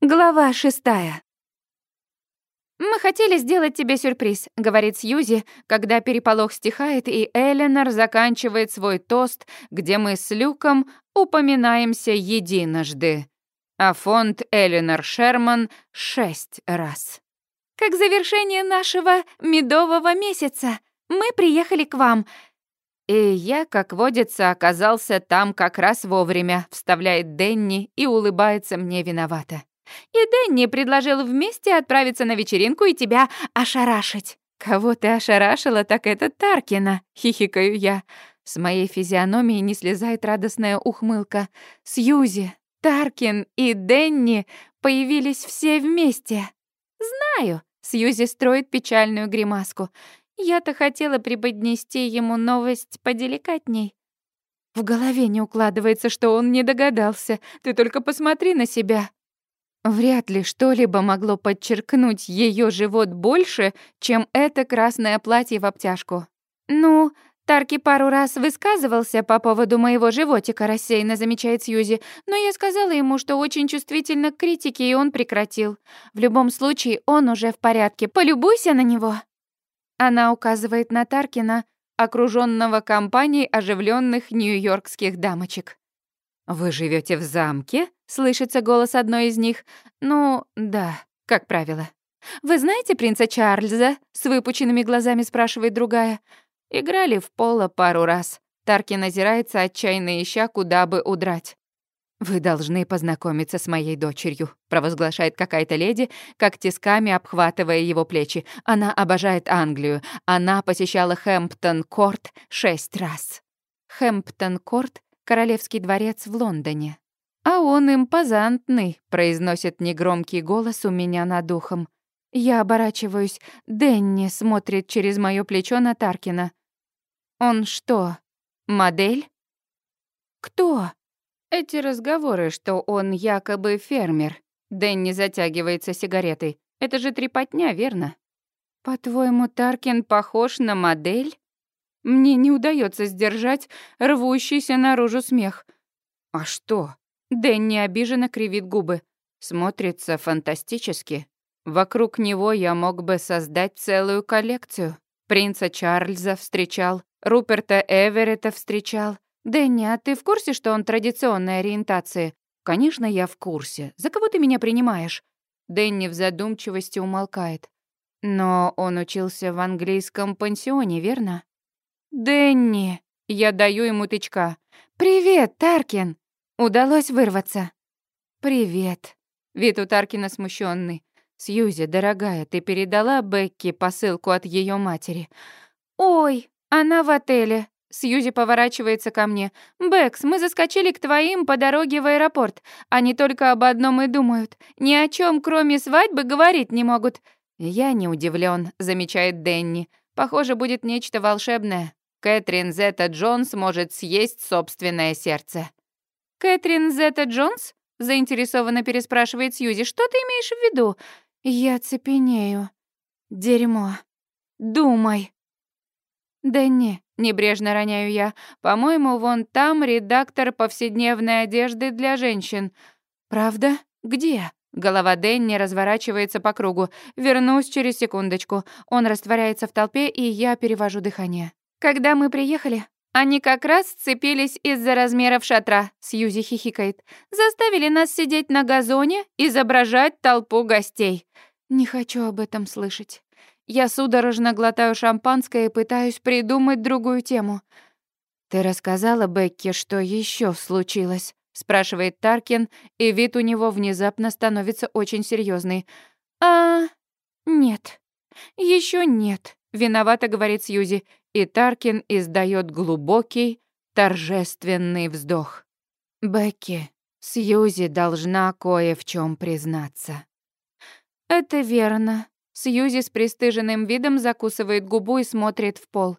Глава шестая. «Мы хотели сделать тебе сюрприз», — говорит Сьюзи, когда переполох стихает, и Эленор заканчивает свой тост, где мы с Люком упоминаемся единожды, а фонд Эленор Шерман — шесть раз. «Как завершение нашего медового месяца мы приехали к вам», и я, как водится, оказался там как раз вовремя, вставляет Денни и улыбается мне виновато. И Дэнни предложил вместе отправиться на вечеринку и тебя ошарашить. Кого ты ошарашила, так это Таркина, хихикаю я. С моей физиономии не слезает радостная ухмылка. Сьюзи, Таркин и Дэнни появились все вместе. Знаю, Сьюзи строит печальную гримаску. Я-то хотела преподнести ему новость поделикатней. В голове не укладывается, что он не догадался. Ты только посмотри на себя. Вряд ли что-либо могло подчеркнуть ее живот больше, чем это красное платье в обтяжку. «Ну, Тарки пару раз высказывался по поводу моего животика, рассеянно замечает Сьюзи, но я сказала ему, что очень чувствительно к критике, и он прекратил. В любом случае, он уже в порядке. Полюбуйся на него. Она указывает на Таркина, окруженного компанией оживленных нью-йоркских дамочек. «Вы живете в замке?» — слышится голос одной из них. «Ну, да, как правило». «Вы знаете принца Чарльза?» — с выпученными глазами спрашивает другая. Играли в поло пару раз. Таркин озирается, отчаянно ища, куда бы удрать. «Вы должны познакомиться с моей дочерью», — провозглашает какая-то леди, как тисками обхватывая его плечи. Она обожает Англию. Она посещала Хэмптон-Корт шесть раз. Хэмптон-Корт Королевский дворец в Лондоне. А он импозантный, произносит негромкий голос у меня над духом. Я оборачиваюсь. Денни смотрит через моё плечо на Таркина. Он что, модель? Кто? Эти разговоры, что он якобы фермер. Денни затягивается сигаретой. Это же трепотня, верно? По-твоему, Таркин похож на модель? Мне не удается сдержать рвущийся наружу смех. А что? Дэнни обиженно кривит губы. Смотрится фантастически. Вокруг него я мог бы создать целую коллекцию. Принца Чарльза встречал, Руперта Эверетта встречал. Дэнни, а ты в курсе, что он традиционной ориентации? Конечно, я в курсе. За кого ты меня принимаешь? Дэнни в задумчивости умолкает. Но он учился в английском пансионе, верно? «Дэнни!» Я даю ему тычка. «Привет, Таркин!» Удалось вырваться. «Привет!» Вид у Таркина смущенный. «Сьюзи, дорогая, ты передала Бекки посылку от ее матери?» «Ой, она в отеле!» Сьюзи поворачивается ко мне. «Бэкс, мы заскочили к твоим по дороге в аэропорт. Они только об одном и думают. Ни о чем, кроме свадьбы, говорить не могут». «Я не удивлен, замечает Дэнни. «Похоже, будет нечто волшебное. Кэтрин Зета Джонс может съесть собственное сердце. «Кэтрин Зета Джонс?» — заинтересованно переспрашивает Сьюзи. «Что ты имеешь в виду?» «Я цепенею. Дерьмо. Думай». «Да не», — небрежно роняю я. «По-моему, вон там редактор повседневной одежды для женщин». «Правда? Где?» Голова Дэнни разворачивается по кругу. Вернусь через секундочку. Он растворяется в толпе, и я перевожу дыхание. Когда мы приехали, они как раз сцепились из-за размеров шатра, Сьюзи хихикает. Заставили нас сидеть на газоне, изображать толпу гостей. Не хочу об этом слышать. Я судорожно глотаю шампанское и пытаюсь придумать другую тему. Ты рассказала Бекке, что еще случилось? спрашивает Таркин, и вид у него внезапно становится очень серьезный. А, нет. Еще нет, виновато говорит Сьюзи и Таркин издает глубокий, торжественный вздох. Бекки, Сьюзи должна кое в чем признаться. Это верно. Сьюзи с пристыженным видом закусывает губу и смотрит в пол.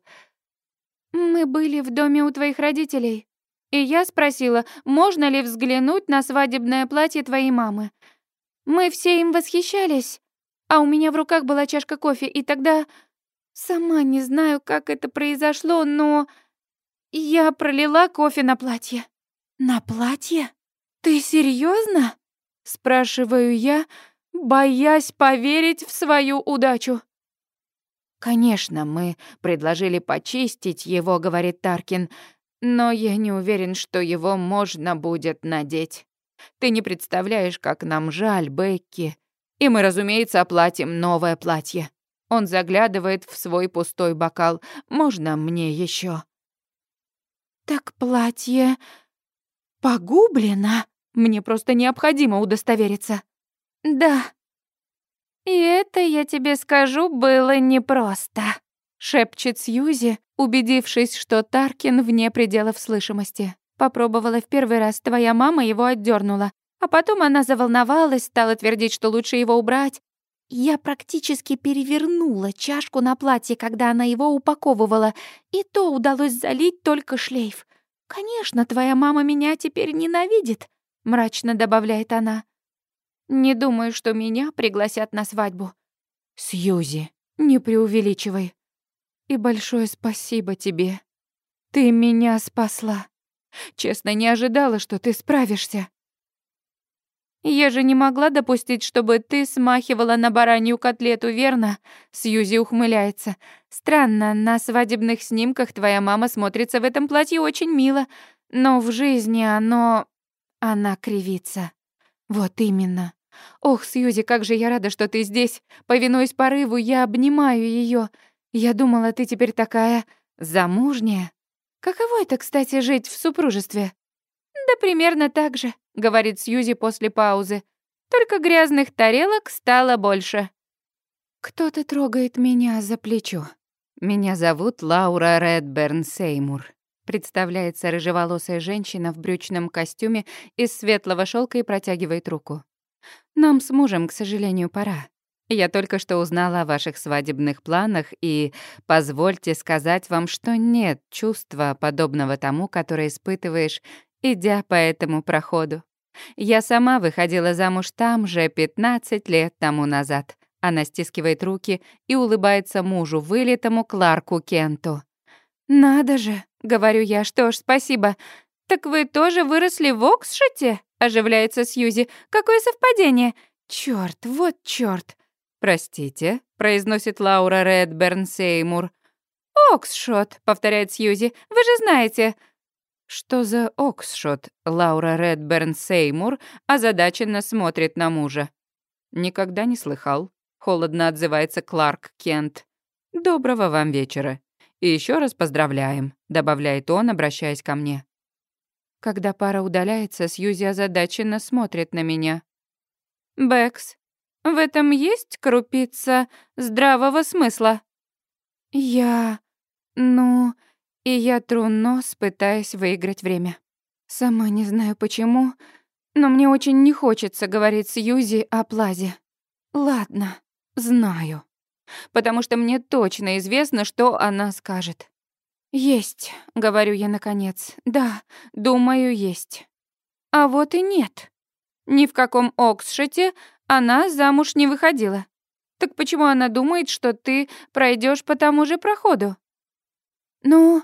Мы были в доме у твоих родителей, и я спросила, можно ли взглянуть на свадебное платье твоей мамы. Мы все им восхищались, а у меня в руках была чашка кофе, и тогда Сама не знаю, как это произошло, но я пролила кофе на платье. На платье? Ты серьезно? спрашиваю я, боясь поверить в свою удачу. «Конечно, мы предложили почистить его», — говорит Таркин, «но я не уверен, что его можно будет надеть. Ты не представляешь, как нам жаль, Бекки. И мы, разумеется, оплатим новое платье». Он заглядывает в свой пустой бокал. «Можно мне еще? «Так платье погублено. Мне просто необходимо удостовериться». «Да», «И это, я тебе скажу, было непросто», — шепчет Сьюзи, убедившись, что Таркин вне пределов слышимости. Попробовала в первый раз, твоя мама его отдернула, а потом она заволновалась, стала твердить, что лучше его убрать. Я практически перевернула чашку на платье, когда она его упаковывала, и то удалось залить только шлейф. «Конечно, твоя мама меня теперь ненавидит», — мрачно добавляет она. Не думаю, что меня пригласят на свадьбу. Сьюзи, не преувеличивай. И большое спасибо тебе. Ты меня спасла. Честно, не ожидала, что ты справишься. Я же не могла допустить, чтобы ты смахивала на баранью котлету, верно? Сьюзи ухмыляется. Странно, на свадебных снимках твоя мама смотрится в этом платье очень мило, но в жизни оно... Она кривится. Вот именно. Ох, Сьюзи, как же я рада, что ты здесь. Повинуясь порыву, я обнимаю ее. Я думала, ты теперь такая замужняя. Каково это, кстати, жить в супружестве? Да примерно так же, говорит Сьюзи после паузы. Только грязных тарелок стало больше. Кто-то трогает меня за плечо. Меня зовут Лаура Редберн Сеймур. Представляется рыжеволосая женщина в брючном костюме из светлого шелка и протягивает руку. Нам с мужем, к сожалению, пора. Я только что узнала о ваших свадебных планах и позвольте сказать вам, что нет чувства, подобного тому, которое испытываешь, идя по этому проходу. Я сама выходила замуж там же 15 лет тому назад. Она стискивает руки и улыбается мужу, вылитому Кларку Кенту. «Надо же», — говорю я, — «что ж, спасибо. Так вы тоже выросли в Оксшоте?» оживляется Сьюзи. Какое совпадение? Чёрт, вот чёрт. Простите, произносит Лаура Редберн Сеймур. Оксшот, повторяет Сьюзи. Вы же знаете. Что за Оксшот? Лаура Редберн Сеймур озадаченно смотрит на мужа. Никогда не слыхал. Холодно отзывается Кларк Кент. Доброго вам вечера. И еще раз поздравляем, добавляет он, обращаясь ко мне. Когда пара удаляется, Сьюзи озадаченно смотрит на меня. «Бэкс, в этом есть крупица здравого смысла?» «Я... ну...» И я тру нос, пытаясь выиграть время. Сама не знаю почему, но мне очень не хочется говорить Сьюзи о Плазе. Ладно, знаю. Потому что мне точно известно, что она скажет. «Есть», — говорю я наконец. «Да, думаю, есть». А вот и нет. Ни в каком Оксшете она замуж не выходила. Так почему она думает, что ты пройдешь по тому же проходу? Ну,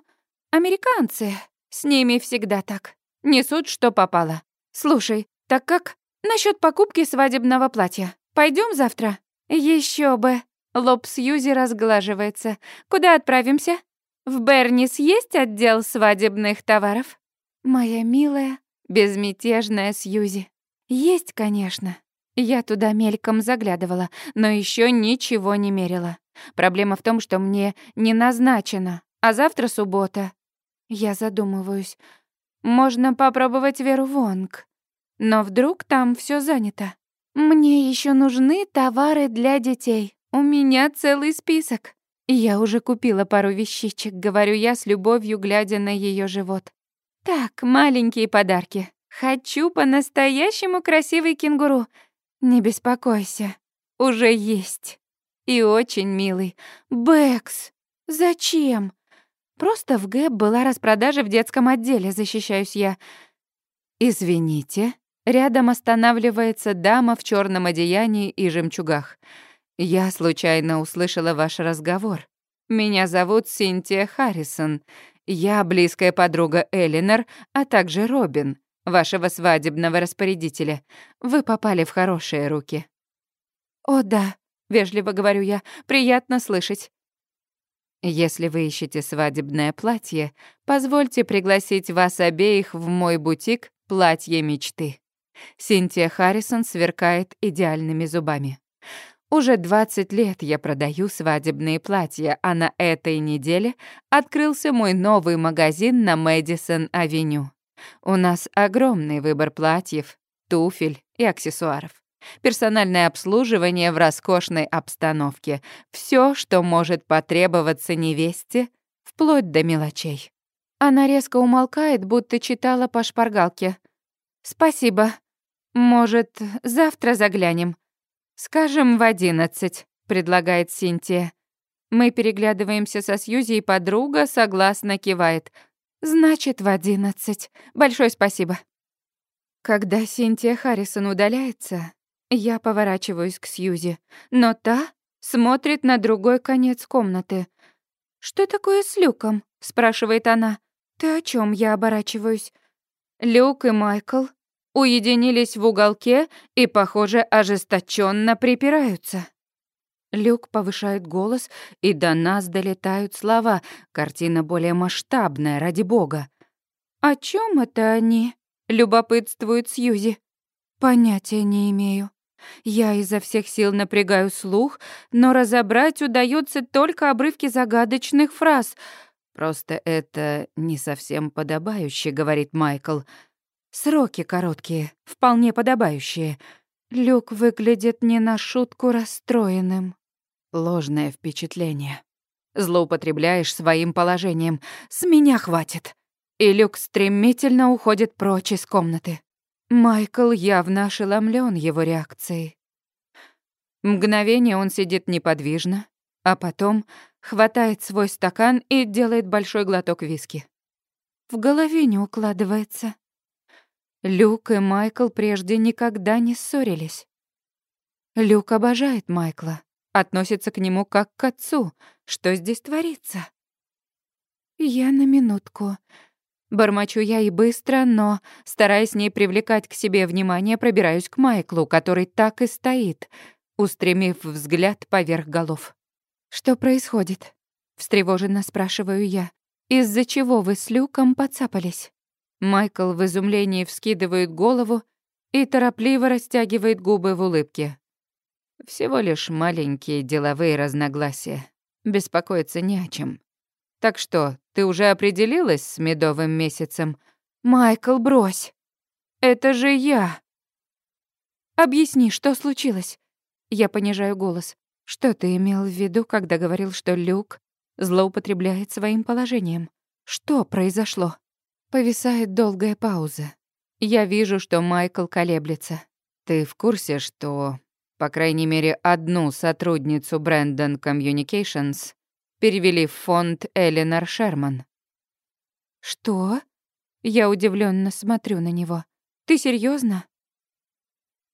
американцы, с ними всегда так. Несут, что попало. Слушай, так как насчет покупки свадебного платья? Пойдем завтра? Еще бы. Лоб Сьюзи разглаживается. Куда отправимся? В Бернис есть отдел свадебных товаров? Моя милая, безмятежная Сьюзи. Есть, конечно. Я туда мельком заглядывала, но еще ничего не мерила. Проблема в том, что мне не назначено, а завтра суббота. Я задумываюсь. Можно попробовать Веру Вонг. Но вдруг там все занято. Мне еще нужны товары для детей. У меня целый список. Я уже купила пару вещичек, говорю я с любовью, глядя на ее живот. Так, маленькие подарки. Хочу по-настоящему красивый кенгуру. Не беспокойся, уже есть. И очень милый. Бэкс, зачем? Просто в Гэб была распродажа в детском отделе, защищаюсь я. Извините. Рядом останавливается дама в черном одеянии и жемчугах. Я случайно услышала ваш разговор. Меня зовут Синтия Харрисон. Я близкая подруга Элинор, а также Робин. вашего свадебного распорядителя. Вы попали в хорошие руки». «О, да», — вежливо говорю я, — «приятно слышать». Если вы ищете свадебное платье, позвольте пригласить вас обеих в мой бутик «Платье мечты». Синтия Харрисон сверкает идеальными зубами. Уже 20 лет я продаю свадебные платья, а на этой неделе открылся мой новый магазин на Мэдисон-авеню. У нас огромный выбор платьев, туфель и аксессуаров. Персональное обслуживание в роскошной обстановке. Все, что может потребоваться невесте, вплоть до мелочей. Она резко умолкает, будто читала по шпаргалке. «Спасибо. Может, завтра заглянем?» «Скажем, в одиннадцать», — предлагает Синтия. Мы переглядываемся со Сьюзи, и подруга согласно кивает. «Значит, в одиннадцать. Большое спасибо». Когда Синтия Харрисон удаляется, я поворачиваюсь к Сьюзи, но та смотрит на другой конец комнаты. «Что такое с Люком?» — спрашивает она. «Ты о чем? я оборачиваюсь. Люк и Майкл уединились в уголке и, похоже, ожесточенно припираются. Люк повышает голос, и до нас долетают слова. Картина более масштабная, ради бога. «О чем это они?» — любопытствует Сьюзи. «Понятия не имею. Я изо всех сил напрягаю слух, но разобрать удается только обрывки загадочных фраз. «Просто это не совсем подобающе», — говорит Майкл. Сроки короткие, вполне подобающие. Люк выглядит не на шутку расстроенным. Ложное впечатление. Злоупотребляешь своим положением. С меня хватит. И Люк стремительно уходит прочь из комнаты. Майкл явно ошеломлен его реакцией. Мгновение он сидит неподвижно, а потом хватает свой стакан и делает большой глоток виски. В голове не укладывается. Люк и Майкл прежде никогда не ссорились. Люк обожает Майкла, относится к нему как к отцу. Что здесь творится? Я на минутку. Бормочу я и быстро, но, стараясь не привлекать к себе внимание, пробираюсь к Майклу, который так и стоит, устремив взгляд поверх голов. «Что происходит?» — встревоженно спрашиваю я. «Из-за чего вы с Люком подцапались?» Майкл в изумлении вскидывает голову и торопливо растягивает губы в улыбке. Всего лишь маленькие деловые разногласия. Беспокоиться не о чем. Так что, ты уже определилась с медовым месяцем? Майкл, брось. Это же я. Объясни, что случилось? Я понижаю голос. Что ты имел в виду, когда говорил, что Люк злоупотребляет своим положением? Что произошло? Повисает долгая пауза. Я вижу, что Майкл колеблется. Ты в курсе, что, по крайней мере, одну сотрудницу Brandon Communications перевели в фонд Эленор Шерман? Что? Я удивленно смотрю на него. Ты серьезно?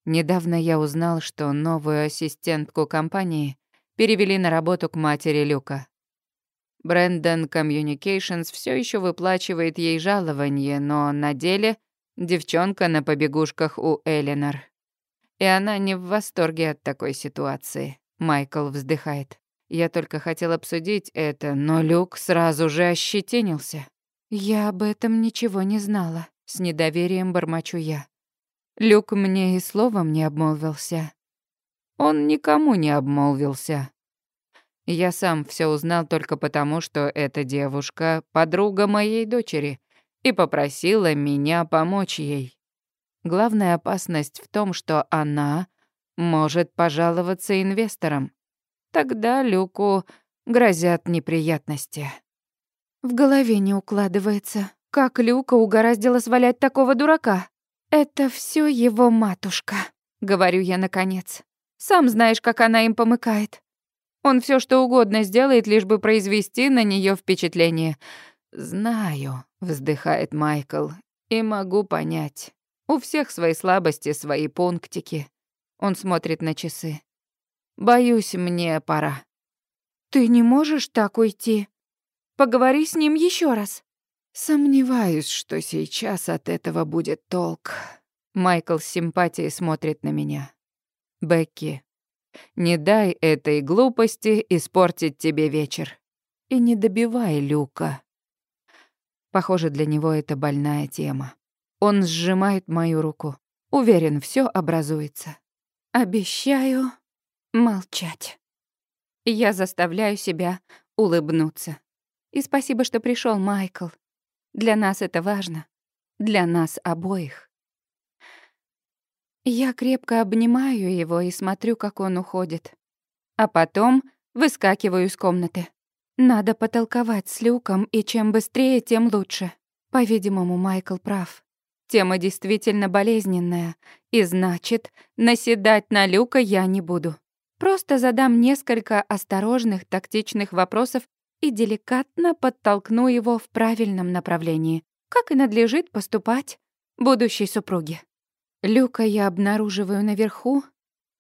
Недавно я узнал, что новую ассистентку компании перевели на работу к матери Люка. Брэндон Communications все еще выплачивает ей жалование, но на деле девчонка на побегушках у Эленор. И она не в восторге от такой ситуации. Майкл вздыхает. Я только хотел обсудить это, но Люк сразу же ощетинился. Я об этом ничего не знала, с недоверием бормочу я. Люк мне и словом не обмолвился. Он никому не обмолвился. Я сам все узнал только потому, что эта девушка — подруга моей дочери и попросила меня помочь ей. Главная опасность в том, что она может пожаловаться инвесторам. Тогда Люку грозят неприятности. В голове не укладывается, как Люка угораздило свалять такого дурака. Это все его матушка, говорю я наконец. Сам знаешь, как она им помыкает. Он все что угодно сделает, лишь бы произвести на нее впечатление. «Знаю», — вздыхает Майкл, — «и могу понять. У всех свои слабости, свои пунктики». Он смотрит на часы. «Боюсь, мне пора». «Ты не можешь так уйти? Поговори с ним еще раз». Сомневаюсь, что сейчас от этого будет толк. Майкл с симпатией смотрит на меня. Бекки, не дай этой глупости испортить тебе вечер. И не добивай Люка. Похоже, для него это больная тема. Он сжимает мою руку. Уверен, все образуется. Обещаю молчать. Я заставляю себя улыбнуться. И спасибо, что пришел, Майкл. Для нас это важно. Для нас обоих. Я крепко обнимаю его и смотрю, как он уходит. А потом выскакиваю из комнаты. Надо потолковать с Люком, и чем быстрее, тем лучше. По-видимому, Майкл прав. Тема действительно болезненная, и значит, наседать на Люка я не буду. Просто задам несколько осторожных, тактичных вопросов и деликатно подтолкну его в правильном направлении, как и надлежит поступать будущей супруге. Люка я обнаруживаю наверху,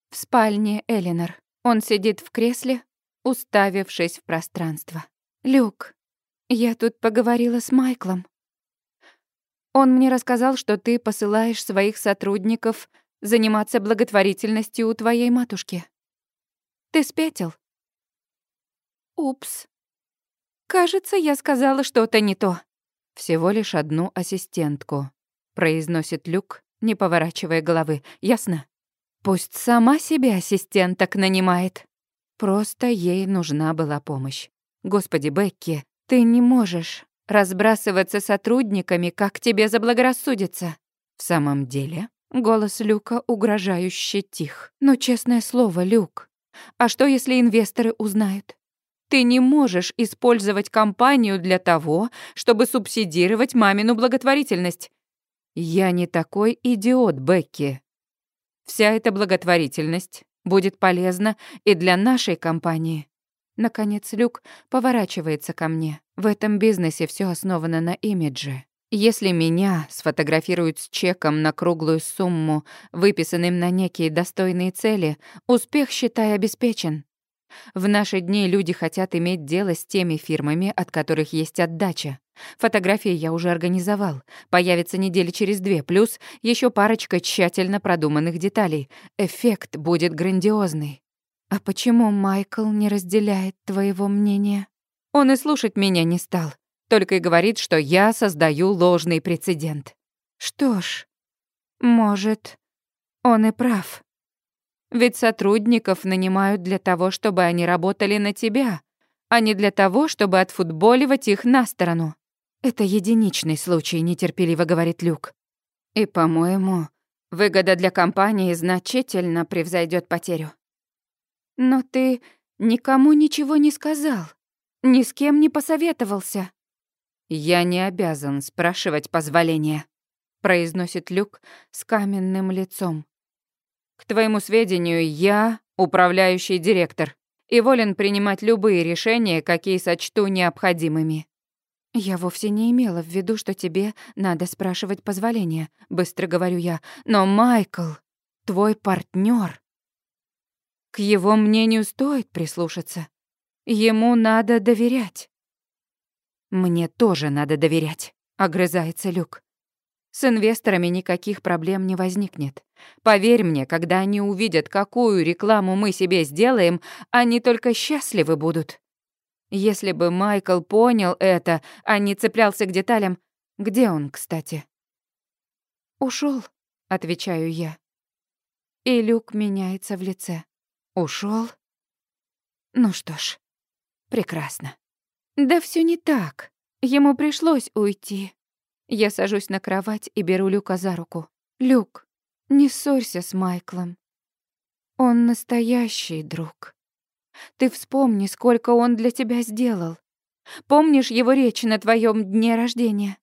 в спальне Элинор. Он сидит в кресле, уставившись в пространство. «Люк, я тут поговорила с Майклом. Он мне рассказал, что ты посылаешь своих сотрудников заниматься благотворительностью у твоей матушки. Ты спятил?» «Упс. Кажется, я сказала что-то не то». «Всего лишь одну ассистентку», — произносит Люк, не поворачивая головы. Ясно? Пусть сама себе ассистенток нанимает. Просто ей нужна была помощь. Господи, Бекки, ты не можешь разбрасываться сотрудниками, как тебе заблагорассудится. В самом деле, голос Люка угрожающе тих. Но честное слово, Люк, а что если инвесторы узнают? Ты не можешь использовать компанию для того, чтобы субсидировать мамину благотворительность. Я не такой идиот, Бекки. Вся эта благотворительность будет полезна и для нашей компании. Наконец Люк поворачивается ко мне. В этом бизнесе все основано на имидже. Если меня сфотографируют с чеком на круглую сумму, выписанным на некие достойные цели, успех, считай, обеспечен. В наши дни люди хотят иметь дело с теми фирмами, от которых есть отдача. Фотографии я уже организовал. Появится недели через две, плюс еще парочка тщательно продуманных деталей. Эффект будет грандиозный. А почему Майкл не разделяет твоего мнения? Он и слушать меня не стал. Только и говорит, что я создаю ложный прецедент. Что ж, может, он и прав. Ведь сотрудников нанимают для того, чтобы они работали на тебя, а не для того, чтобы отфутболивать их на сторону. Это единичный случай, нетерпеливо говорит Люк. И, по-моему, выгода для компании значительно превзойдет потерю. Но ты никому ничего не сказал, ни с кем не посоветовался. Я не обязан спрашивать позволения, произносит Люк с каменным лицом. К твоему сведению, я управляющий директор и волен принимать любые решения, какие сочту необходимыми. Я вовсе не имела в виду, что тебе надо спрашивать позволения, быстро говорю я. Но Майкл, твой партнер. К его мнению стоит прислушаться. Ему надо доверять. Мне тоже надо доверять, огрызается Люк. С инвесторами никаких проблем не возникнет. Поверь мне, когда они увидят, какую рекламу мы себе сделаем, они только счастливы будут. Если бы Майкл понял это, а не цеплялся к деталям... Где он, кстати? Ушел, отвечаю я. И Люк меняется в лице. Ушел? Ну что ж, прекрасно. Да все не так. Ему пришлось уйти. Я сажусь на кровать и беру Люка за руку. «Люк, не ссорься с Майклом. Он настоящий друг. Ты вспомни, сколько он для тебя сделал. Помнишь его речь на твоем дне рождения?»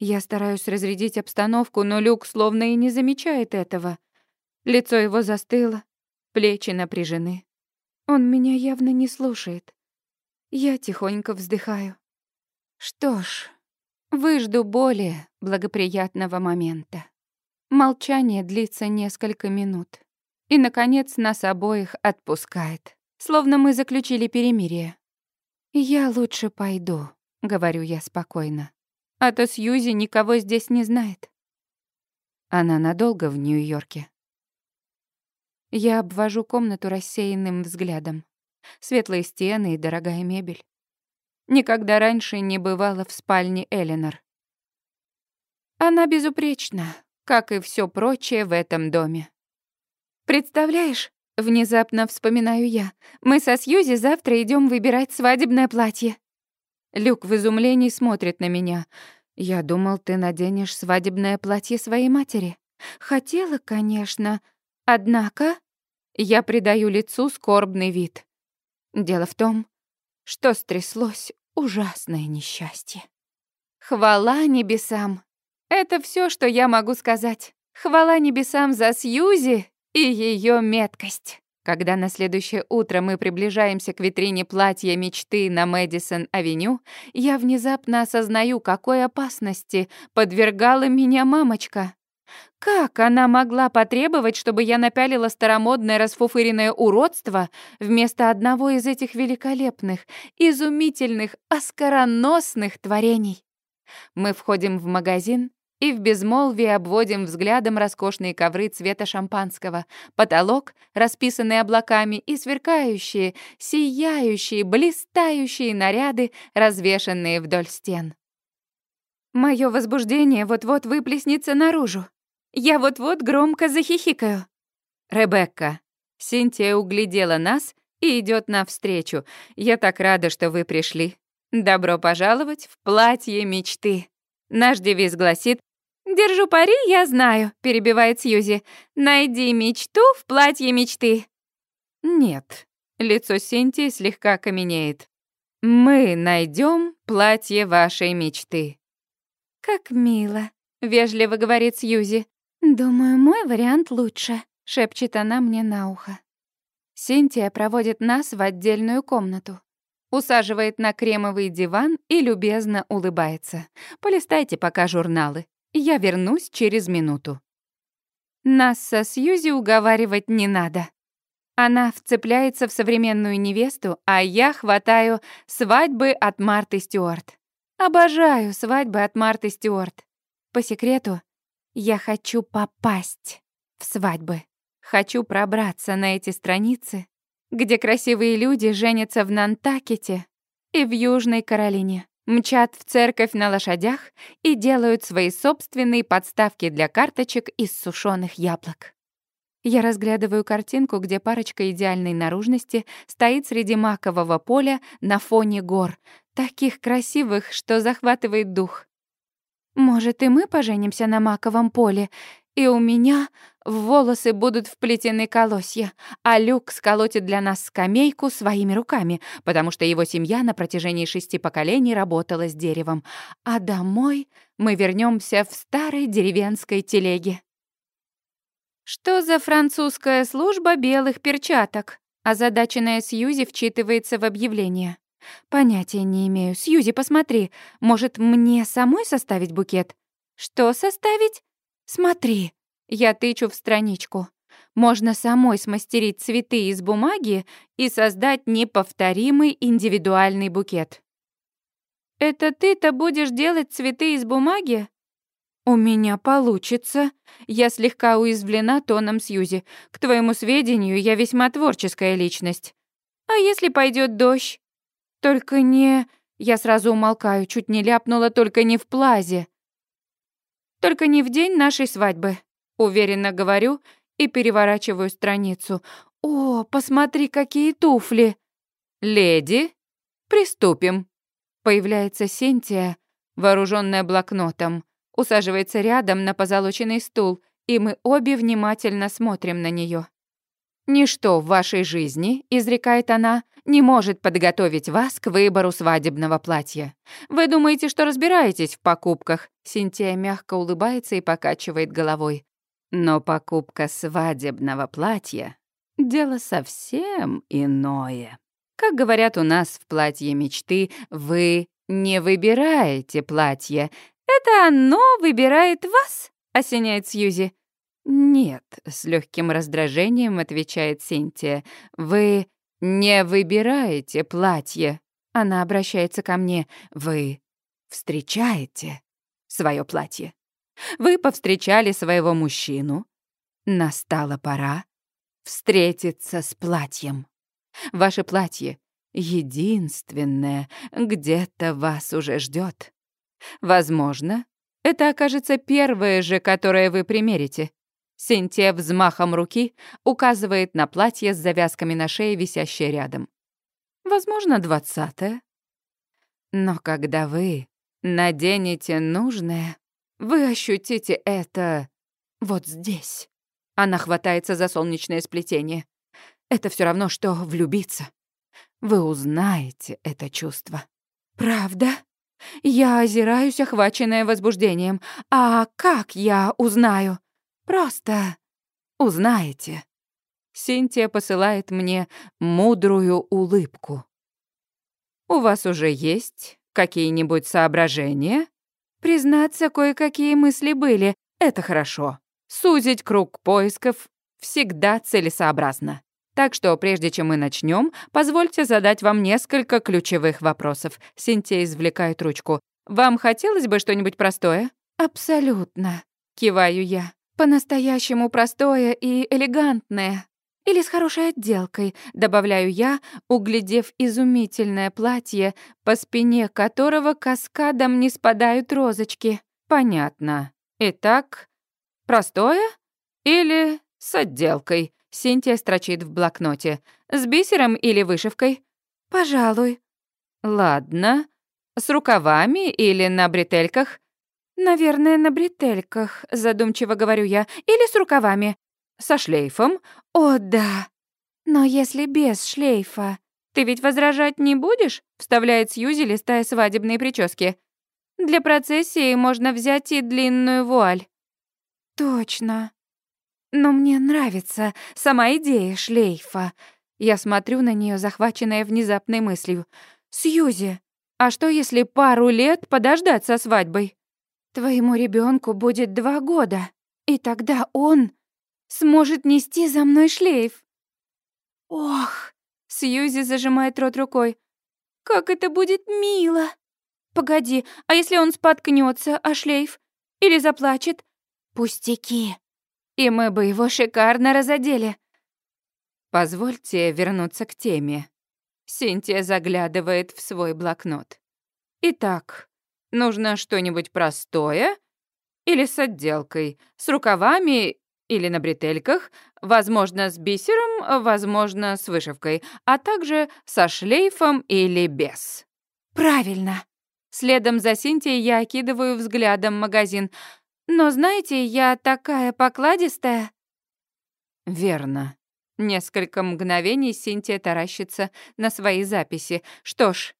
Я стараюсь разрядить обстановку, но Люк словно и не замечает этого. Лицо его застыло, плечи напряжены. Он меня явно не слушает. Я тихонько вздыхаю. Что ж, Выжду более благоприятного момента. Молчание длится несколько минут. И, наконец, нас обоих отпускает. Словно мы заключили перемирие. «Я лучше пойду», — говорю я спокойно. а то Сьюзи никого здесь не знает. Она надолго в Нью-Йорке. Я обвожу комнату рассеянным взглядом. Светлые стены и дорогая мебель. Никогда раньше не бывала в спальне Эленор. Она безупречна, как и все прочее в этом доме. Представляешь, внезапно вспоминаю я, мы со Сьюзи завтра идем выбирать свадебное платье. Люк в изумлении смотрит на меня. Я думал, ты наденешь свадебное платье своей матери. Хотела, конечно, однако я придаю лицу скорбный вид. Дело в том, что стряслось ужасное несчастье. Хвала небесам. Это все, что я могу сказать. Хвала небесам за Сьюзи и ее меткость. Когда на следующее утро мы приближаемся к витрине платья мечты на Мэдисон-авеню, я внезапно осознаю, какой опасности подвергала меня мамочка. Как она могла потребовать, чтобы я напялила старомодное расфуфыренное уродство вместо одного из этих великолепных, изумительных, оскароносных творений? Мы входим в магазин и в безмолвии обводим взглядом роскошные ковры цвета шампанского, потолок, расписанный облаками, и сверкающие, сияющие, блистающие наряды, развешанные вдоль стен. Моё возбуждение вот-вот выплеснется наружу. Я вот-вот громко захихикаю. Ребекка. Синтия углядела нас и идет навстречу. Я так рада, что вы пришли. Добро пожаловать в платье мечты. Наш девиз гласит «Держу пари, я знаю», — перебивает Сьюзи. «Найди мечту в платье мечты». Нет, лицо Синтии слегка каменеет. Мы найдем платье вашей мечты. Как мило, вежливо говорит Сьюзи. «Думаю, мой вариант лучше», — шепчет она мне на ухо. Синтия проводит нас в отдельную комнату. Усаживает на кремовый диван и любезно улыбается. «Полистайте пока журналы. Я вернусь через минуту». Нас со Сьюзи уговаривать не надо. Она вцепляется в современную невесту, а я хватаю свадьбы от Марты Стюарт. Обожаю свадьбы от Марты Стюарт. По секрету, я хочу попасть в свадьбы. Хочу пробраться на эти страницы, где красивые люди женятся в Нантакете и в Южной Каролине, мчат в церковь на лошадях и делают свои собственные подставки для карточек из сушеных яблок. Я разглядываю картинку, где парочка идеальной наружности стоит среди макового поля на фоне гор, таких красивых, что захватывает дух. Может, и мы поженимся на маковом поле, и у меня в волосы будут вплетены колосья, а Люк сколотит для нас скамейку своими руками, потому что его семья на протяжении шести поколений работала с деревом, а домой мы вернемся в старой деревенской телеге. Что за французская служба белых перчаток? Озадаченная Сьюзи вчитывается в объявление. Понятия не имею. Сьюзи, посмотри. Может, мне самой составить букет? Что составить? Смотри. Я тычу в страничку. Можно самой смастерить цветы из бумаги и создать неповторимый индивидуальный букет. Это ты-то будешь делать цветы из бумаги? У меня получится. Я слегка уязвлена тоном Сьюзи. К твоему сведению, я весьма творческая личность. А если пойдет дождь? Только не... Я сразу умолкаю, чуть не ляпнула, только не в плазе. Только не в день нашей свадьбы. Уверенно говорю и переворачиваю страницу. О, посмотри, какие туфли. Леди, приступим. Появляется Синтия, вооруженная блокнотом, усаживается рядом на позолоченный стул, и мы обе внимательно смотрим на нее. «Ничто в вашей жизни», — изрекает она, «не может подготовить вас к выбору свадебного платья. Вы думаете, что разбираетесь в покупках?» Синтия мягко улыбается и покачивает головой. «Но покупка свадебного платья — дело совсем иное. Как говорят у нас в платье мечты, вы не выбираете платье. Это оно выбирает вас», — осеняет Сьюзи. «Нет», — с легким раздражением отвечает Синтия. «Вы не выбираете платье». Она обращается ко мне. «Вы встречаете свое платье. Вы повстречали своего мужчину. Настала пора встретиться с платьем. Ваше платье единственное где-то вас уже ждет. Возможно, это окажется первое же, которое вы примерите. Синтия взмахом руки указывает на платье с завязками на шее, висящее рядом. Возможно, двадцатое. Но когда вы наденете нужное, вы ощутите это вот здесь. Она хватается за солнечное сплетение. Это все равно, что влюбиться. Вы узнаете это чувство. Правда? Я озираюсь, охваченная возбуждением. А как я узнаю? Просто узнаете. Синтия посылает мне мудрую улыбку. У вас уже есть какие-нибудь соображения? Признаться, кое-какие мысли были. Это хорошо. Сузить круг поисков всегда целесообразно. Так что, прежде чем мы начнем, позвольте задать вам несколько ключевых вопросов. Синтия извлекает ручку. Вам хотелось бы что-нибудь простое? Абсолютно. Киваю я. По-настоящему простое и элегантное. Или с хорошей отделкой, добавляю я, углядев изумительное платье, по спине которого каскадом не спадают розочки. Понятно. Итак, простое или с отделкой? Синтия строчит в блокноте. «С бисером или вышивкой?» «Пожалуй». «Ладно. С рукавами или на бретельках?» «Наверное, на бретельках», — задумчиво говорю я. «Или с рукавами». «Со шлейфом?» «О, да. Но если без шлейфа...» «Ты ведь возражать не будешь?» — вставляет Сьюзи, листая свадебные прически. «Для процессии можно взять и длинную вуаль». «Точно. Но мне нравится сама идея шлейфа. Я смотрю на нее, захваченная внезапной мыслью. «Сьюзи, а что, если пару лет подождать со свадьбой? Твоему ребенку будет два года, и тогда он сможет нести за мной шлейф». «Ох!» — Сьюзи зажимает рот рукой. «Как это будет мило!» «Погоди, а если он споткнется, а шлейф? Или заплачет?» «Пустяки!» и мы бы его шикарно разодели. Позвольте вернуться к теме. Синтия заглядывает в свой блокнот. Итак, нужно что-нибудь простое или с отделкой, с рукавами или на бретельках, возможно, с бисером, возможно, с вышивкой, а также со шлейфом или без. Правильно. Следом за Синтией я окидываю взглядом магазин — но знаете, я такая покладистая. Верно. Несколько мгновений Синтия таращится на свои записи. Что ж,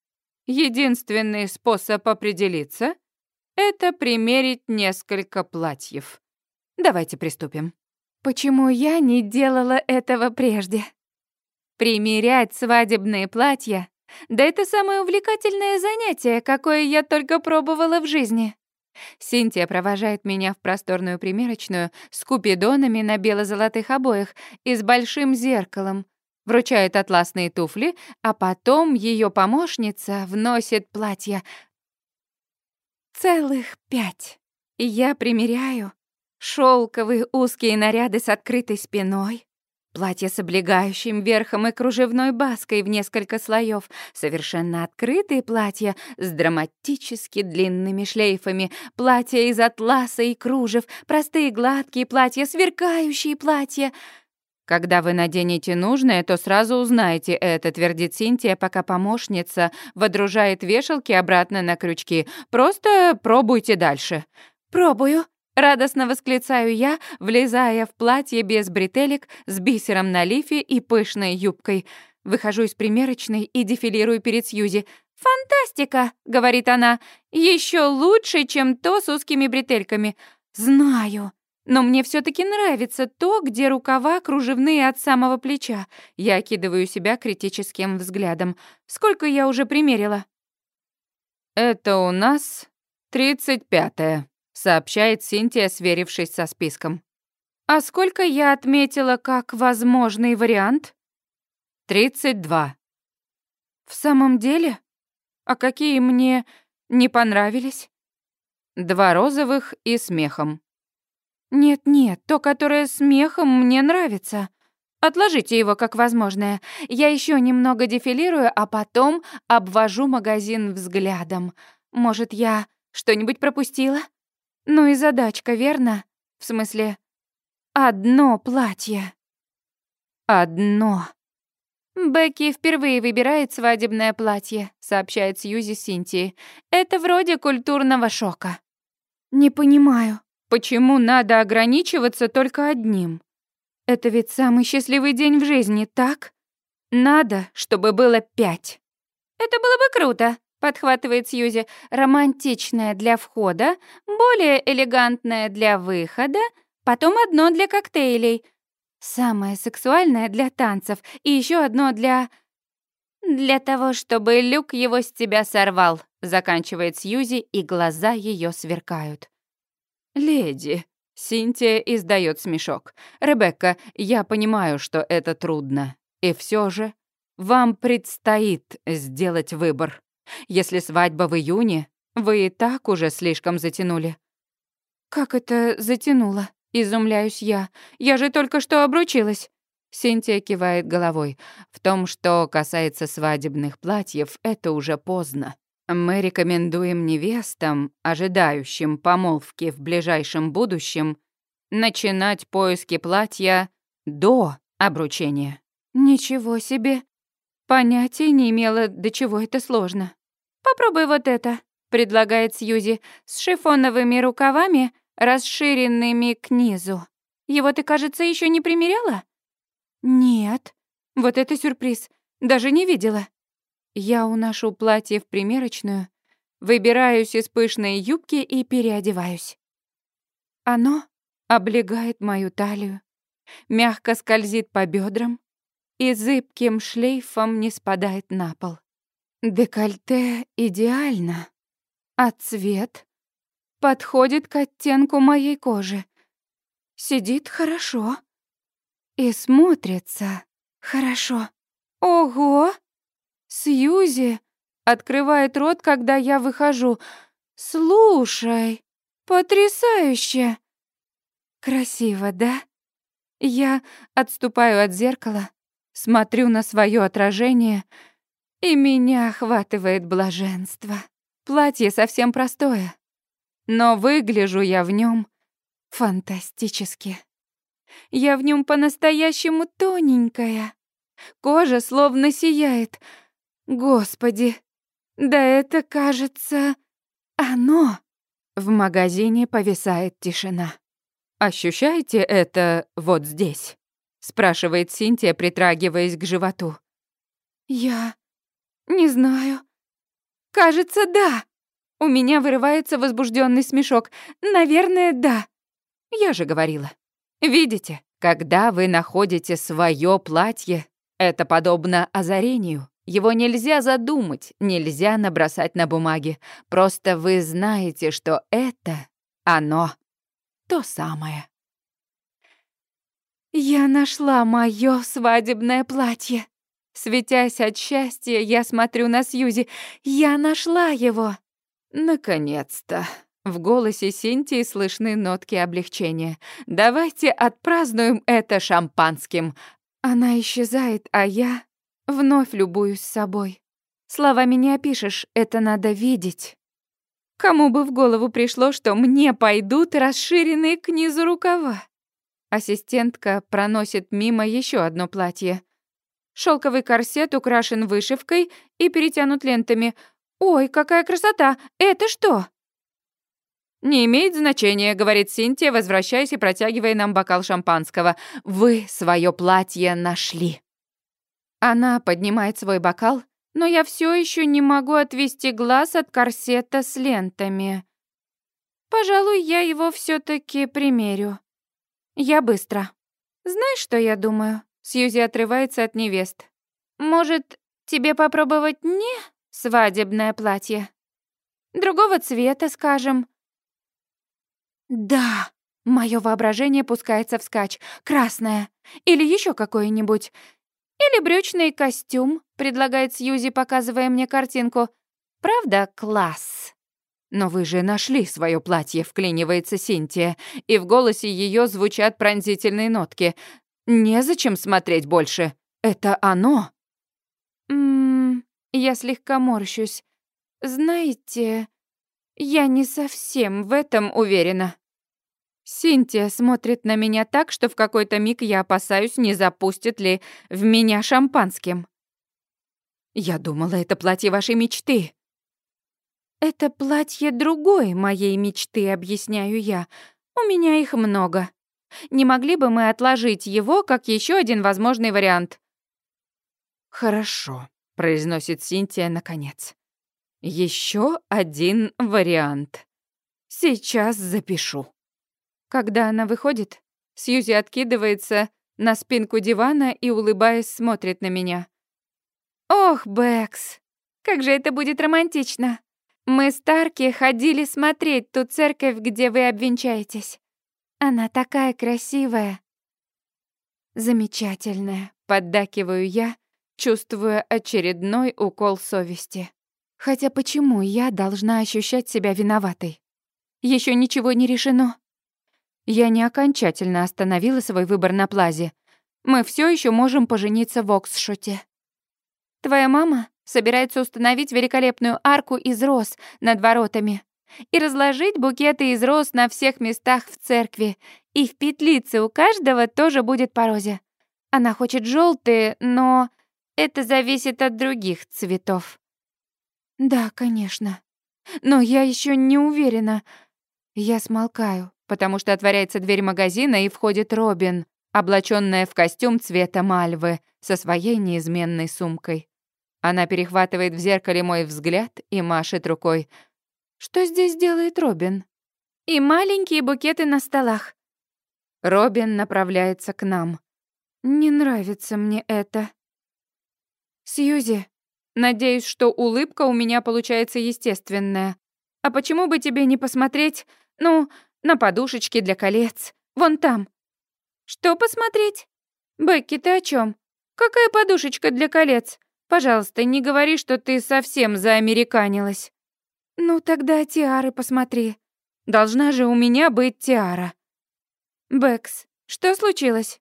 единственный способ определиться — это примерить несколько платьев. Давайте приступим. Почему я не делала этого прежде? Примерять свадебные платья — да это самое увлекательное занятие, какое я только пробовала в жизни. Синтия провожает меня в просторную примерочную с купидонами на бело-золотых обоях и с большим зеркалом, вручает атласные туфли, а потом ее помощница вносит платье. Целых пять. И я примеряю шелковые узкие наряды с открытой спиной, Платье с облегающим верхом и кружевной баской в несколько слоев, совершенно открытые платья с драматически длинными шлейфами, платья из атласа и кружев, простые гладкие платья, сверкающие платья. Когда вы наденете нужное, то сразу узнаете это, твердит Синтия, пока помощница водружает вешалки обратно на крючки. Просто пробуйте дальше. Пробую, Радостно восклицаю я, влезая в платье без бретелек, с бисером на лифе и пышной юбкой. Выхожу из примерочной и дефилирую перед Сьюзи. «Фантастика!» — говорит она. Еще лучше, чем то с узкими бретельками». «Знаю. Но мне все таки нравится то, где рукава кружевные от самого плеча». Я окидываю себя критическим взглядом. «Сколько я уже примерила?» «Это у нас тридцать пятое», сообщает Синтия, сверившись со списком. А сколько я отметила как возможный вариант? Тридцать два. В самом деле? А какие мне не понравились? Два розовых и смехом. Нет-нет, то, которое смехом, мне нравится. Отложите его как возможное. Я еще немного дефилирую, а потом обвожу магазин взглядом. Может, я что-нибудь пропустила? Ну и задачка, верно? В смысле, одно платье. Одно. Бекки впервые выбирает свадебное платье, сообщает Сьюзи Синтии. Это вроде культурного шока. Не понимаю, почему надо ограничиваться только одним? Это ведь самый счастливый день в жизни, так? Надо, чтобы было пять. Это было бы круто, подхватывает Сьюзи. Романтичное для входа, более элегантное для выхода, потом одно для коктейлей, самое сексуальное для танцев и еще одно для для того, чтобы Люк его с тебя сорвал, заканчивает Сьюзи, и глаза ее сверкают. Леди, Синтия издает смешок. «Ребекка, я понимаю, что это трудно. И все же вам предстоит сделать выбор. Если свадьба в июне, вы и так уже слишком затянули». «Как это затянуло?» — изумляюсь я. «Я же только что обручилась». Синтия кивает головой. В том, что касается свадебных платьев, это уже поздно. Мы рекомендуем невестам, ожидающим помолвки в ближайшем будущем, начинать поиски платья до обручения. Ничего себе. Понятия не имела, до чего это сложно. Попробуй вот это, предлагает Сьюзи, с шифоновыми рукавами, расширенными к низу. Его ты, кажется, еще не примеряла? Нет. Вот это сюрприз. Даже не видела. Я уношу платье в примерочную, выбираюсь из пышной юбки и переодеваюсь. Оно облегает мою талию, мягко скользит по бедрам и зыбким шлейфом не спадает на пол. Декольте идеально, а цвет подходит к оттенку моей кожи. Сидит хорошо и смотрится хорошо. Ого! Сьюзи открывает рот, когда я выхожу. Слушай, потрясающе. Красиво, да? Я отступаю от зеркала, смотрю на свое отражение, и меня охватывает блаженство. Платье совсем простое, но выгляжу я в нем фантастически. Я в нем по-настоящему тоненькая. Кожа словно сияет — Господи, да это, кажется, оно. В магазине повисает тишина. «Ощущаете это вот здесь?» — спрашивает Синтия, притрагиваясь к животу. «Я не знаю. Кажется, да». У меня вырывается возбужденный смешок. Наверное, да. Я же говорила. Видите, когда вы находите свое платье, это подобно озарению. Его нельзя задумать, нельзя набросать на бумаге. Просто вы знаете, что это оно. То самое. Я нашла моё свадебное платье. Светясь от счастья, я смотрю на Сьюзи. Я нашла его. Наконец-то. В голосе Синтии слышны нотки облегчения. Давайте отпразднуем это шампанским. Она исчезает, а я Вновь любуюсь собой. Словами не опишешь, это надо видеть. Кому бы в голову пришло, что мне пойдут расширенные к низу рукава? Ассистентка проносит мимо еще одно платье. Шелковый корсет украшен вышивкой и перетянут лентами. Ой, какая красота! Это что? «Не имеет значения», — говорит Синтия, возвращаясь и протягивая нам бокал шампанского. «Вы свое платье нашли». Она поднимает свой бокал, но я все еще не могу отвести глаз от корсета с лентами. Пожалуй, я его все таки примерю. Я быстро. Знаешь, что я думаю? Сьюзи отрывается от невест. Может, тебе попробовать не свадебное платье? Другого цвета, скажем. Да, мое воображение пускается вскачь. Красное. Или еще какое-нибудь. Или брючный костюм, предлагает Сьюзи, показывая мне картинку. Правда, класс. «Но вы же нашли свое платье», — вклинивается Синтия, и в голосе ее звучат пронзительные нотки. «Незачем смотреть больше. Это оно». «Ммм, я слегка морщусь. Знаете, я не совсем в этом уверена». Синтия смотрит на меня так, что в какой-то миг я опасаюсь, не запустит ли в меня шампанским. «Я думала, это платье вашей мечты», «Это платье другой моей мечты», — объясняю я. «У меня их много. Не могли бы мы отложить его как еще один возможный вариант?» «Хорошо», — произносит Синтия наконец. Еще один вариант. Сейчас запишу». Когда она выходит, Сьюзи откидывается на спинку дивана и, улыбаясь, смотрит на меня. «Ох, Бэкс, как же это будет романтично!» Мы с Тарки ходили смотреть ту церковь, где вы обвенчаетесь. Она такая красивая. Замечательная, поддакиваю я, чувствуя очередной укол совести. Хотя почему я должна ощущать себя виноватой? Еще ничего не решено. Я не окончательно остановила свой выбор на плазе. Мы все еще можем пожениться в Оксшоте. Твоя мама собирается установить великолепную арку из роз над воротами и разложить букеты из роз на всех местах в церкви, и в петлице у каждого тоже будет по розе. Она хочет желтые, но это зависит от других цветов. Да, конечно. Но я еще не уверена. Я смолкаю, потому что отворяется дверь магазина и входит Робин, облаченная в костюм цвета мальвы, со своей неизменной сумкой. Она перехватывает в зеркале мой взгляд и машет рукой. Что здесь делает Робин? И маленькие букеты на столах. Робин направляется к нам. Не нравится мне это. Сьюзи, надеюсь, что улыбка у меня получается естественная. А почему бы тебе не посмотреть, ну, на подушечки для колец, вон там? Что посмотреть? Бекки, ты о чем? Какая подушечка для колец? Пожалуйста, не говори, что ты совсем заамериканилась. Ну тогда тиары посмотри. Должна же у меня быть тиара. Бэкс, что случилось?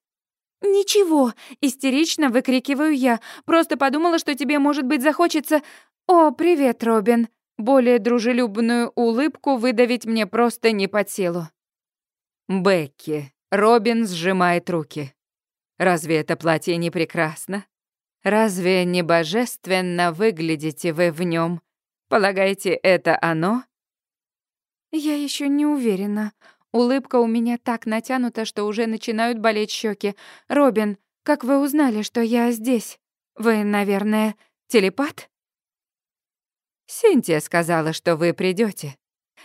Ничего, истерично выкрикиваю я. Просто подумала, что тебе, может быть, захочется... О, привет, Робин. Более дружелюбную улыбку выдавить мне просто не под силу. Бекки. Робин сжимает руки. Разве это платье не прекрасно? Разве не божественно выглядите вы в нем? Полагаете, это оно? Я еще не уверена. Улыбка у меня так натянута, что уже начинают болеть щеки. Робин, как вы узнали, что я здесь? Вы, наверное, телепат? Синтия сказала, что вы придете.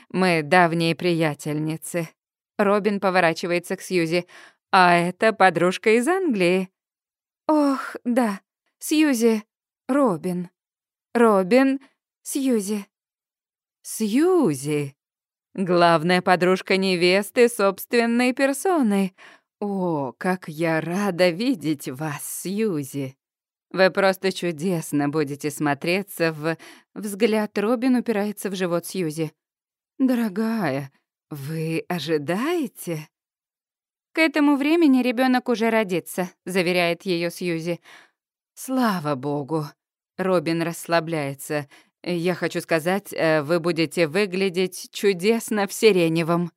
Мы давние приятельницы. Робин поворачивается к Сьюзи. А это подружка из Англии. Ох, да. Сьюзи, Робин. Робин, Сьюзи. Сьюзи. Главная подружка невесты собственной персоны. О, как я рада видеть вас, Сьюзи. Вы просто чудесно будете смотреться в... Взгляд Робин упирается в живот Сьюзи. Дорогая, вы ожидаете? К этому времени ребенок уже родится, заверяет ее Сьюзи. Слава богу. Робин расслабляется. Я хочу сказать, э, вы будете выглядеть чудесно в сиреневом.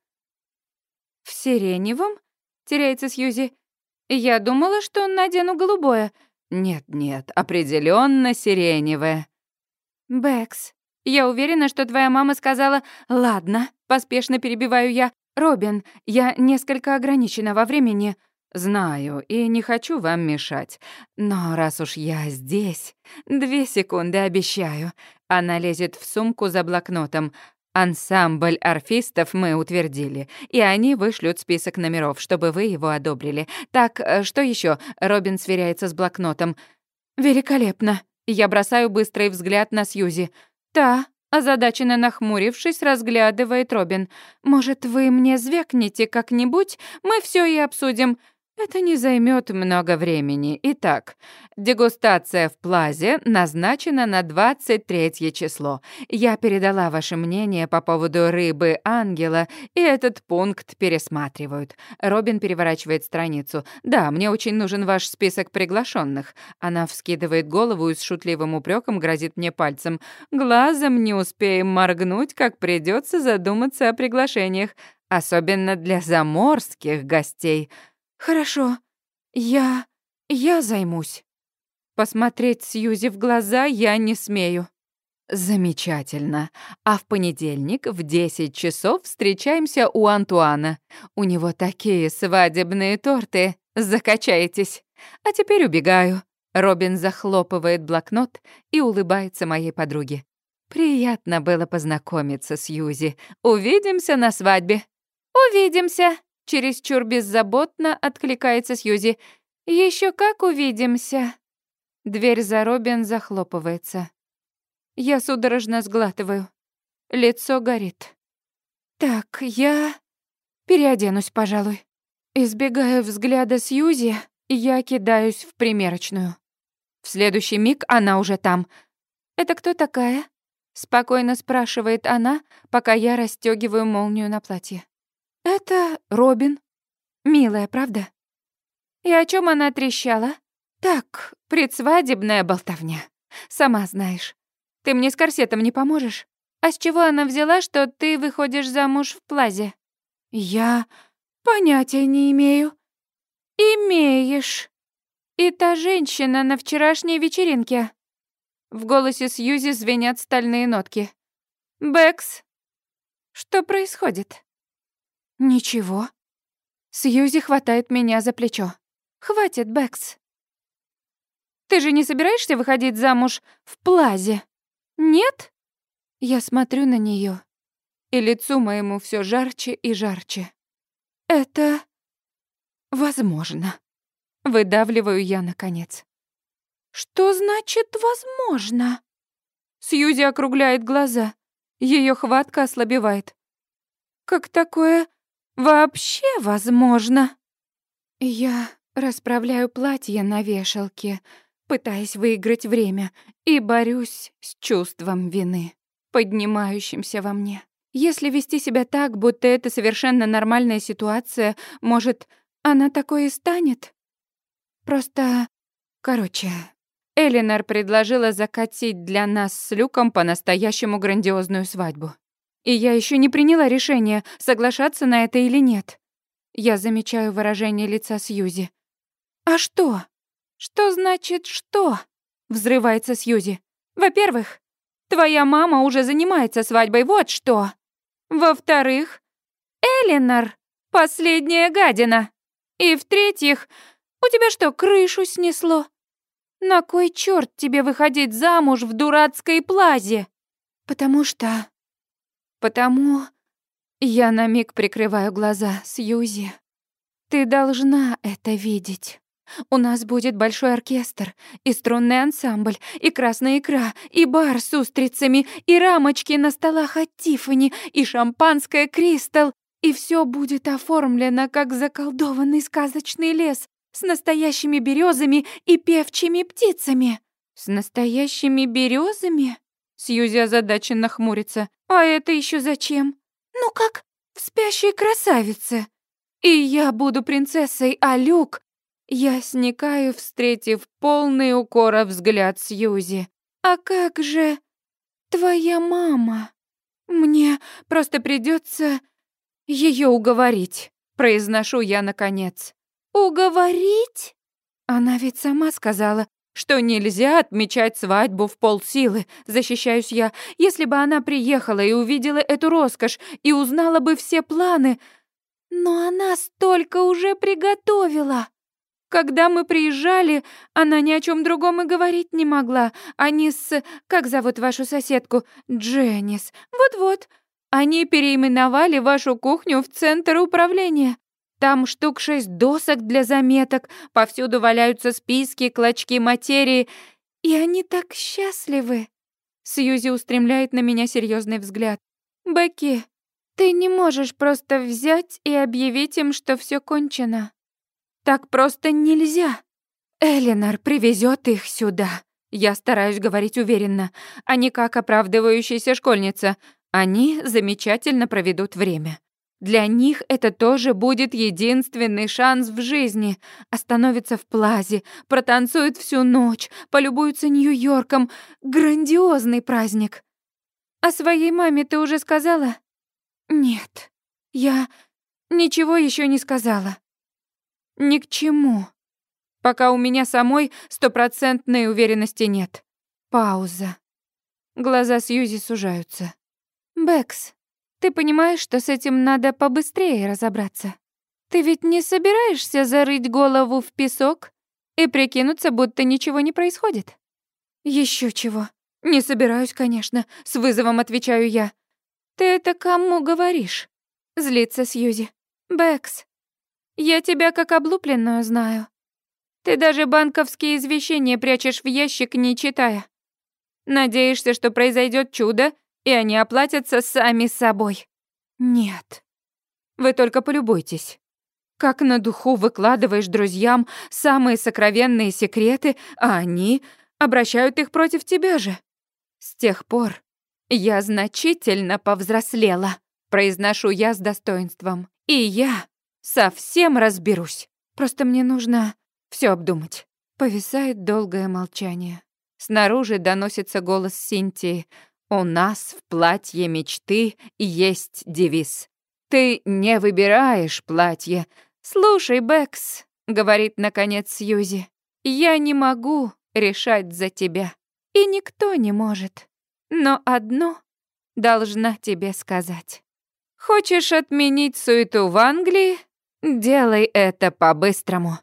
В сиреневом? Теряется Сьюзи. Я думала, что надену голубое. Нет-нет, определенно сиреневое. Бэкс, я уверена, что твоя мама сказала «Ладно», поспешно перебиваю я. «Робин, я несколько ограничена во времени». «Знаю, и не хочу вам мешать. Но раз уж я здесь... Две секунды, обещаю». Она лезет в сумку за блокнотом. Ансамбль орфистов мы утвердили, и они вышлют список номеров, чтобы вы его одобрили. Так, э, что еще? Робин сверяется с блокнотом. «Великолепно!» Я бросаю быстрый взгляд на Сьюзи. «Та, озадаченно нахмурившись, разглядывает Робин. «Может, вы мне звякнете как-нибудь? Мы все и обсудим. Это не займет много времени. Итак, дегустация в Плазе назначена на 23 число. Я передала ваше мнение по поводу рыбы ангела, и этот пункт пересматривают. Робин переворачивает страницу. Да, мне очень нужен ваш список приглашенных. Она вскидывает голову и с шутливым упреком грозит мне пальцем. Глазом не успеем моргнуть, как придется задуматься о приглашениях, особенно для заморских гостей. Хорошо. Я... я займусь. Посмотреть Сьюзи в глаза я не смею. Замечательно. А в понедельник в 10 часов встречаемся у Антуана. У него такие свадебные торты. Закачаетесь. А теперь убегаю. Робин захлопывает блокнот и улыбается моей подруге. Приятно было познакомиться с Юзи. Увидимся на свадьбе. Увидимся. Чересчур беззаботно откликается Сьюзи. Еще как увидимся. Дверь за Робин захлопывается. Я судорожно сглатываю. Лицо горит. Так, я переоденусь, пожалуй. Избегая взгляда Сьюзи, я кидаюсь в примерочную. В следующий миг она уже там. «Это кто такая?» — спокойно спрашивает она, пока я расстёгиваю молнию на платье. «Это Робин. Милая, правда?» «И о чем она трещала?» «Так, предсвадебная болтовня. Сама знаешь. Ты мне с корсетом не поможешь? А с чего она взяла, что ты выходишь замуж в плазе?» «Я понятия не имею». «Имеешь. И та женщина на вчерашней вечеринке». В голосе Сьюзи звенят стальные нотки. «Бэкс, что происходит?» «Ничего». Сьюзи хватает меня за плечо. «Хватит, Бэкс». «Ты же не собираешься выходить замуж в плазе? Нет?» Я смотрю на нее, и лицу моему все жарче и жарче. «Это... возможно». Выдавливаю я, наконец. «Что значит «возможно»?» Сьюзи округляет глаза. Ее хватка ослабевает. «Как такое Вообще возможно. Я расправляю платье на вешалке, пытаясь выиграть время, и борюсь с чувством вины, поднимающимся во мне. Если вести себя так, будто это совершенно нормальная ситуация, может, она такой и станет? Просто... Короче, Элинор предложила закатить для нас с Люком по-настоящему грандиозную свадьбу. И я еще не приняла решение, соглашаться на это или нет. Я замечаю выражение лица Сьюзи. «А что? Что значит «что»?» — взрывается Сьюзи. «Во-первых, твоя мама уже занимается свадьбой, вот что. Во-вторых, Элинор — последняя гадина. И в-третьих, у тебя что, крышу снесло? На кой черт тебе выходить замуж в дурацкой плазе? Потому что Потому я на миг прикрываю глаза, Сьюзи. Ты должна это видеть. У нас будет большой оркестр, и струнный ансамбль, и красная икра, и бар с устрицами, и рамочки на столах от Тиффани, и шампанское Кристал, и все будет оформлено как заколдованный сказочный лес с настоящими березами и певчими птицами. С настоящими березами? Сьюзи озадаченно хмурится. «А это еще зачем?» «Ну как в спящей красавице. И я буду принцессой, а Люк...» Я сникаю, встретив полный укора взгляд Сьюзи. «А как же твоя мама? Мне просто придется ее уговорить», произношу я наконец. «Уговорить?» Она ведь сама сказала, что нельзя отмечать свадьбу в полсилы, защищаюсь я. Если бы она приехала и увидела эту роскошь, и узнала бы все планы... Но она столько уже приготовила. Когда мы приезжали, она ни о чем другом и говорить не могла. Они с... Как зовут вашу соседку? Дженнис. Вот-вот. Они переименовали вашу кухню в центр управления. Там штук шесть досок для заметок, повсюду валяются списки, клочки материи, и они так счастливы. Сьюзи устремляет на меня серьезный взгляд. Бекки, ты не можешь просто взять и объявить им, что все кончено. Так просто нельзя. Эленор привезет их сюда. Я стараюсь говорить уверенно, а не как оправдывающаяся школьница. Они замечательно проведут время. Для них это тоже будет единственный шанс в жизни. Остановятся в плазе, протанцуют всю ночь, полюбуются Нью-Йорком. Грандиозный праздник. О своей маме ты уже сказала? Нет. Я ничего еще не сказала. Ни к чему. Пока у меня самой стопроцентной уверенности нет. Пауза. Глаза Сьюзи сужаются. Бэкс, ты понимаешь, что с этим надо побыстрее разобраться? Ты ведь не собираешься зарыть голову в песок и прикинуться, будто ничего не происходит? Еще чего. Не собираюсь, конечно, с вызовом отвечаю я. Ты это кому говоришь? Злится Сьюзи. Бэкс, я тебя как облупленную знаю. Ты даже банковские извещения прячешь в ящик, не читая. Надеешься, что произойдет чудо, и они оплатятся сами собой. Нет. Вы только полюбуйтесь. Как на духу выкладываешь друзьям самые сокровенные секреты, а они обращают их против тебя же. С тех пор я значительно повзрослела, произношу я с достоинством. И я совсем разберусь. Просто мне нужно все обдумать. Повисает долгое молчание. Снаружи доносится голос Синтии. «У нас в платье мечты есть девиз. Ты не выбираешь платье. Слушай, Бэкс», — говорит наконец Сьюзи, «я не могу решать за тебя. И никто не может. Но одно должна тебе сказать. Хочешь отменить суету в Англии? Делай это по-быстрому.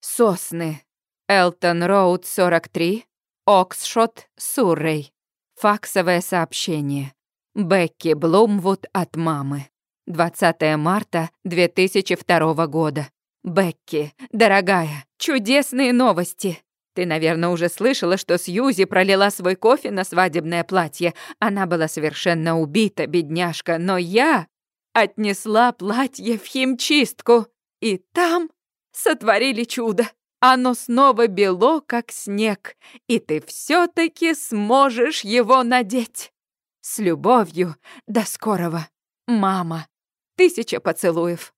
Сосны. Элтон Роуд, 43. Оксшот, Суррей. Факсовое сообщение. Бекки Блумвуд от мамы. 20 марта 2002 года. Бекки, дорогая, чудесные новости. Ты, наверное, уже слышала, что Сьюзи пролила свой кофе на свадебное платье. Она была совершенно убита, бедняжка, но я отнесла платье в химчистку. И там сотворили чудо. Оно снова бело, как снег, и ты все-таки сможешь его надеть. С любовью, до скорого. Мама. Тысяча поцелуев.